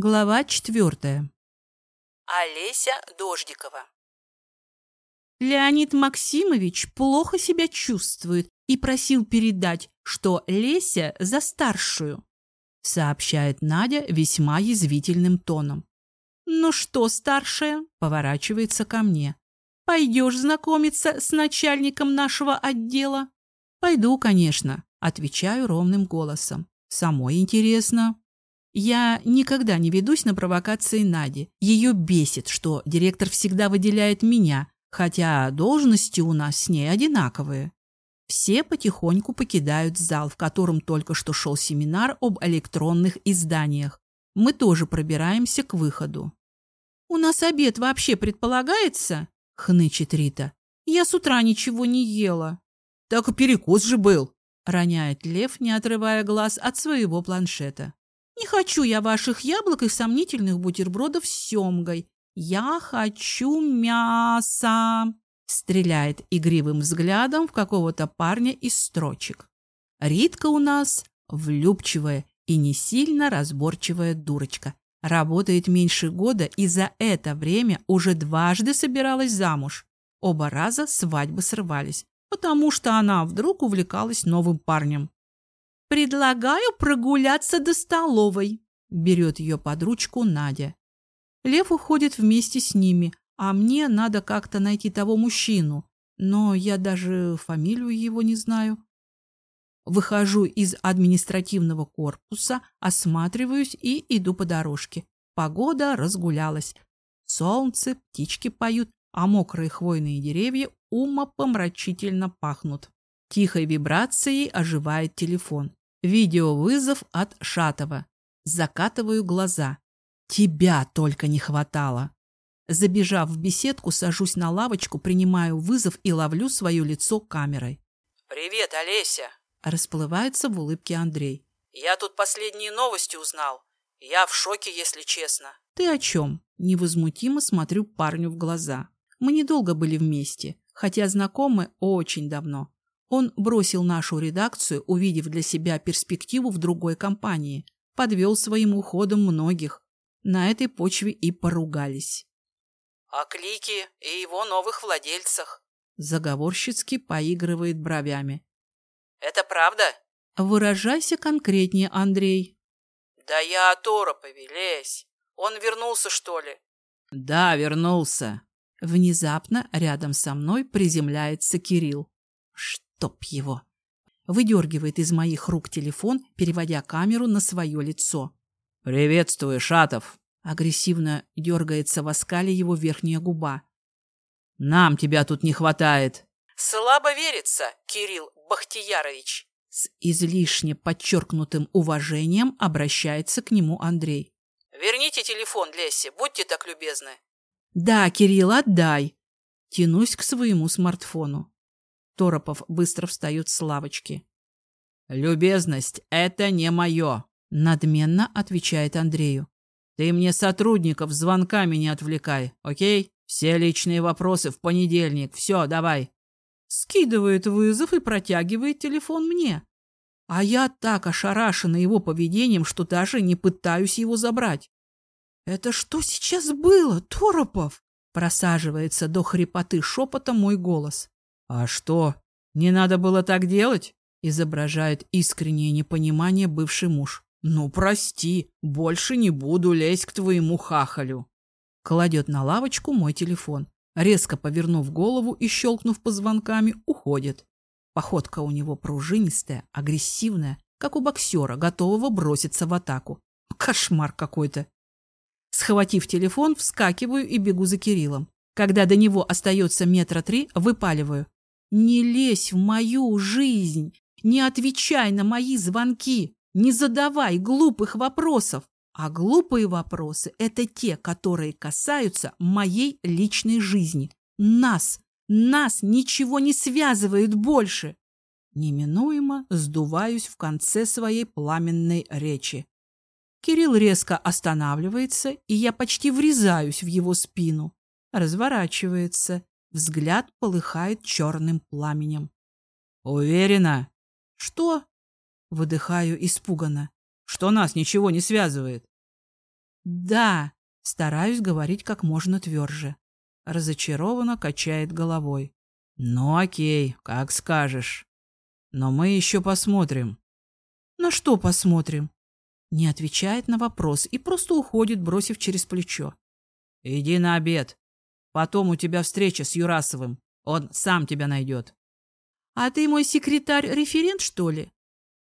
Глава четвертая. Олеся Дождикова. Леонид Максимович плохо себя чувствует и просил передать, что Леся за старшую, сообщает Надя весьма язвительным тоном. «Ну что, старшая?» – поворачивается ко мне. «Пойдешь знакомиться с начальником нашего отдела?» «Пойду, конечно», – отвечаю ровным голосом. «Самой интересно». Я никогда не ведусь на провокации Нади. Ее бесит, что директор всегда выделяет меня, хотя должности у нас с ней одинаковые. Все потихоньку покидают зал, в котором только что шел семинар об электронных изданиях. Мы тоже пробираемся к выходу. «У нас обед вообще предполагается?» — хнычет Рита. «Я с утра ничего не ела». «Так и перекус же был», — роняет Лев, не отрывая глаз от своего планшета. Не хочу я ваших яблок и сомнительных бутербродов с семгой. Я хочу мяса!» Стреляет игривым взглядом в какого-то парня из строчек. Ритка у нас влюбчивая и не сильно разборчивая дурочка. Работает меньше года и за это время уже дважды собиралась замуж. Оба раза свадьбы срывались, потому что она вдруг увлекалась новым парнем. «Предлагаю прогуляться до столовой», — берет ее под ручку Надя. Лев уходит вместе с ними, а мне надо как-то найти того мужчину, но я даже фамилию его не знаю. Выхожу из административного корпуса, осматриваюсь и иду по дорожке. Погода разгулялась. Солнце, птички поют, а мокрые хвойные деревья умопомрачительно пахнут. Тихой вибрацией оживает телефон. Видеовызов от Шатова. Закатываю глаза. Тебя только не хватало. Забежав в беседку, сажусь на лавочку, принимаю вызов и ловлю свое лицо камерой. «Привет, Олеся!» Расплывается в улыбке Андрей. «Я тут последние новости узнал. Я в шоке, если честно». «Ты о чем?» Невозмутимо смотрю парню в глаза. Мы недолго были вместе, хотя знакомы очень давно. Он бросил нашу редакцию, увидев для себя перспективу в другой компании, подвел своим уходом многих. На этой почве и поругались. «О Клике и его новых владельцах», — заговорщицки поигрывает бровями. «Это правда?» «Выражайся конкретнее, Андрей». «Да я о Торопове, лезь. Он вернулся, что ли?» «Да, вернулся». Внезапно рядом со мной приземляется Кирилл чтоб его. Выдергивает из моих рук телефон, переводя камеру на свое лицо. «Приветствую, Шатов!» Агрессивно дергается в оскале его верхняя губа. «Нам тебя тут не хватает!» «Слабо верится, Кирилл Бахтиярович!» С излишне подчеркнутым уважением обращается к нему Андрей. «Верните телефон, Лесси, будьте так любезны!» «Да, Кирилл, отдай!» Тянусь к своему смартфону. Торопов быстро встает с лавочки. «Любезность — это не мое», — надменно отвечает Андрею. «Ты мне сотрудников звонками не отвлекай, окей? Все личные вопросы в понедельник. Все, давай». Скидывает вызов и протягивает телефон мне. А я так ошарашена его поведением, что даже не пытаюсь его забрать. «Это что сейчас было, Торопов?» Просаживается до хрипоты шепота мой голос. «А что, не надо было так делать?» изображает искреннее непонимание бывший муж. «Ну, прости, больше не буду лезть к твоему хахалю». Кладет на лавочку мой телефон. Резко повернув голову и щелкнув позвонками, уходит. Походка у него пружинистая, агрессивная, как у боксера, готового броситься в атаку. Кошмар какой-то. Схватив телефон, вскакиваю и бегу за Кириллом. Когда до него остается метра три, выпаливаю. Не лезь в мою жизнь, не отвечай на мои звонки, не задавай глупых вопросов. А глупые вопросы – это те, которые касаются моей личной жизни. Нас, нас ничего не связывает больше. Неминуемо сдуваюсь в конце своей пламенной речи. Кирилл резко останавливается, и я почти врезаюсь в его спину. Разворачивается Взгляд полыхает черным пламенем. «Уверена?» «Что?» Выдыхаю испуганно. «Что нас ничего не связывает?» Да, стараюсь говорить как можно тверже. Разочарованно качает головой. Ну окей, как скажешь. Но мы еще посмотрим. На что посмотрим? Не отвечает на вопрос и просто уходит, бросив через плечо. Иди на обед. Потом у тебя встреча с Юрасовым. Он сам тебя найдет. А ты мой секретарь-референт, что ли?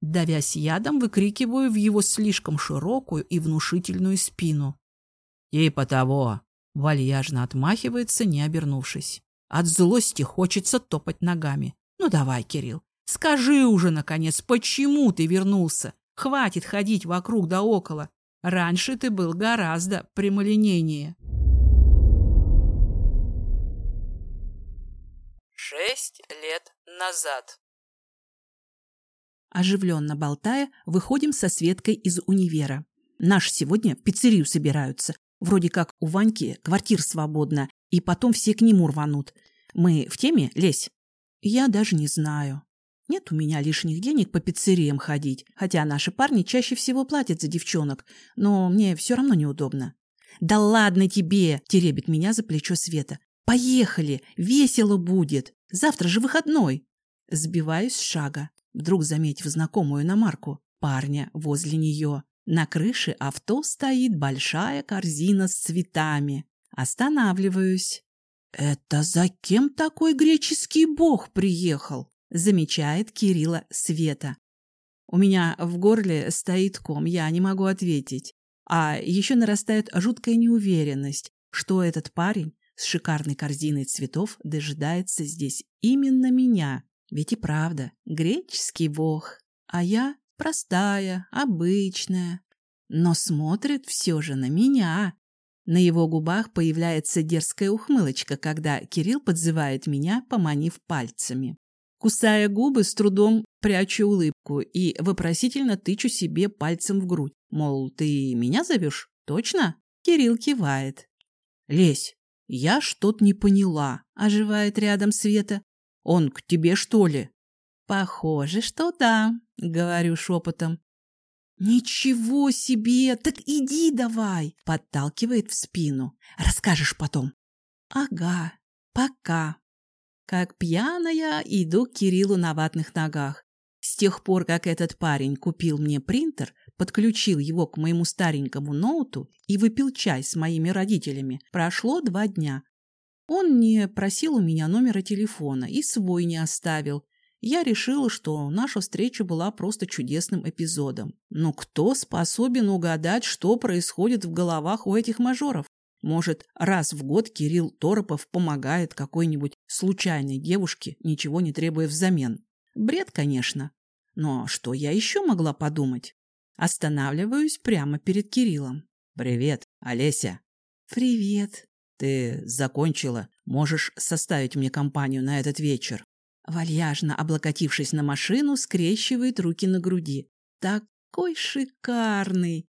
Давясь ядом, выкрикиваю в его слишком широкую и внушительную спину. Типа того. Вальяжно отмахивается, не обернувшись. От злости хочется топать ногами. Ну давай, Кирилл, скажи уже, наконец, почему ты вернулся? Хватит ходить вокруг да около. Раньше ты был гораздо прямолинейнее. Шесть лет назад. Оживленно болтая, выходим со Светкой из универа. Наш сегодня в пиццерию собираются. Вроде как у Ваньки квартир свободно, и потом все к нему рванут. Мы в теме, Лесь? Я даже не знаю. Нет у меня лишних денег по пиццериям ходить, хотя наши парни чаще всего платят за девчонок, но мне все равно неудобно. «Да ладно тебе!» – теребит меня за плечо Света. «Поехали! Весело будет! Завтра же выходной!» Сбиваюсь с шага, вдруг заметив знакомую иномарку, парня возле нее. На крыше авто стоит большая корзина с цветами. Останавливаюсь. «Это за кем такой греческий бог приехал?» замечает Кирилла Света. У меня в горле стоит ком, я не могу ответить. А еще нарастает жуткая неуверенность, что этот парень с шикарной корзиной цветов дожидается здесь именно меня. Ведь и правда, греческий бог, а я простая, обычная. Но смотрит все же на меня. На его губах появляется дерзкая ухмылочка, когда Кирилл подзывает меня, поманив пальцами. Кусая губы, с трудом прячу улыбку и вопросительно тычу себе пальцем в грудь. Мол, ты меня зовешь? Точно? Кирилл кивает. Лесь, я что-то не поняла, оживает рядом Света. Он к тебе, что ли? Похоже, что да, говорю шепотом. Ничего себе! Так иди давай! Подталкивает в спину. Расскажешь потом. Ага, пока. Как пьяная, иду к Кириллу на ватных ногах. С тех пор, как этот парень купил мне принтер, подключил его к моему старенькому ноуту и выпил чай с моими родителями, прошло два дня. Он не просил у меня номера телефона и свой не оставил. Я решила, что наша встреча была просто чудесным эпизодом. Но кто способен угадать, что происходит в головах у этих мажоров? Может, раз в год Кирилл Торопов помогает какой-нибудь случайной девушке, ничего не требуя взамен. Бред, конечно. Но что я еще могла подумать? Останавливаюсь прямо перед Кириллом. «Привет, Олеся». «Привет». «Ты закончила? Можешь составить мне компанию на этот вечер?» Вальяжно облокотившись на машину, скрещивает руки на груди. «Такой шикарный!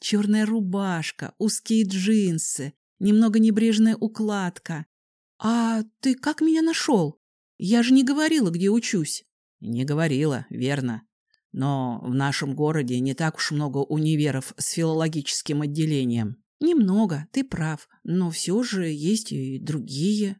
Черная рубашка, узкие джинсы, немного небрежная укладка. «А ты как меня нашел? Я же не говорила, где учусь». «Не говорила, верно. Но в нашем городе не так уж много универов с филологическим отделением». «Немного, ты прав, но все же есть и другие».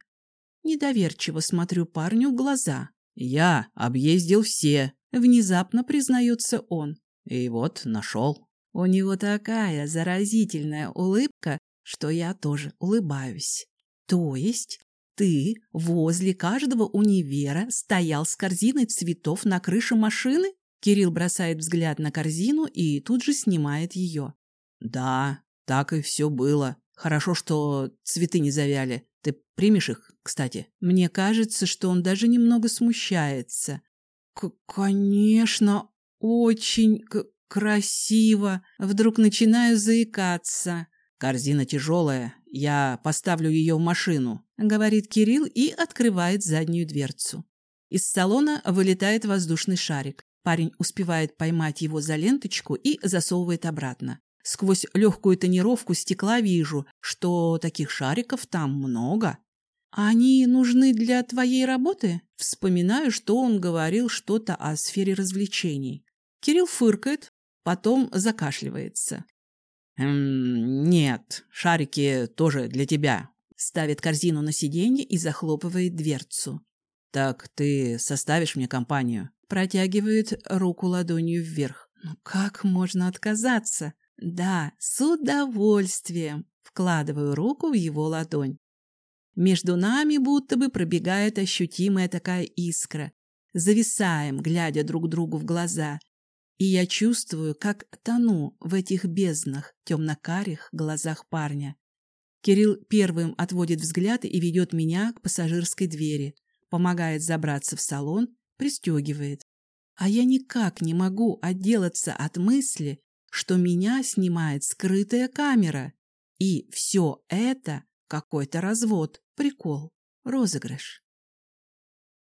Недоверчиво смотрю парню в глаза. «Я объездил все», — внезапно признается он. «И вот нашел». У него такая заразительная улыбка, что я тоже улыбаюсь. То есть ты возле каждого универа стоял с корзиной цветов на крыше машины? Кирилл бросает взгляд на корзину и тут же снимает ее. Да, так и все было. Хорошо, что цветы не завяли. Ты примешь их, кстати? Мне кажется, что он даже немного смущается. К конечно, очень красиво. Вдруг начинаю заикаться. Корзина тяжелая, я поставлю ее в машину, говорит Кирилл и открывает заднюю дверцу. Из салона вылетает воздушный шарик. Парень успевает поймать его за ленточку и засовывает обратно. Сквозь легкую тонировку стекла вижу, что таких шариков там много. Они нужны для твоей работы? Вспоминаю, что он говорил что-то о сфере развлечений. Кирилл фыркает, потом закашливается. «Эм, нет, шарики тоже для тебя». Ставит корзину на сиденье и захлопывает дверцу. «Так ты составишь мне компанию?» Протягивает руку ладонью вверх. «Ну как можно отказаться?» «Да, с удовольствием!» Вкладываю руку в его ладонь. Между нами будто бы пробегает ощутимая такая искра. Зависаем, глядя друг другу в глаза. И я чувствую, как тону в этих безднах, темно-карих глазах парня. Кирилл первым отводит взгляд и ведет меня к пассажирской двери, помогает забраться в салон, пристегивает. А я никак не могу отделаться от мысли, что меня снимает скрытая камера. И все это какой-то развод, прикол, розыгрыш.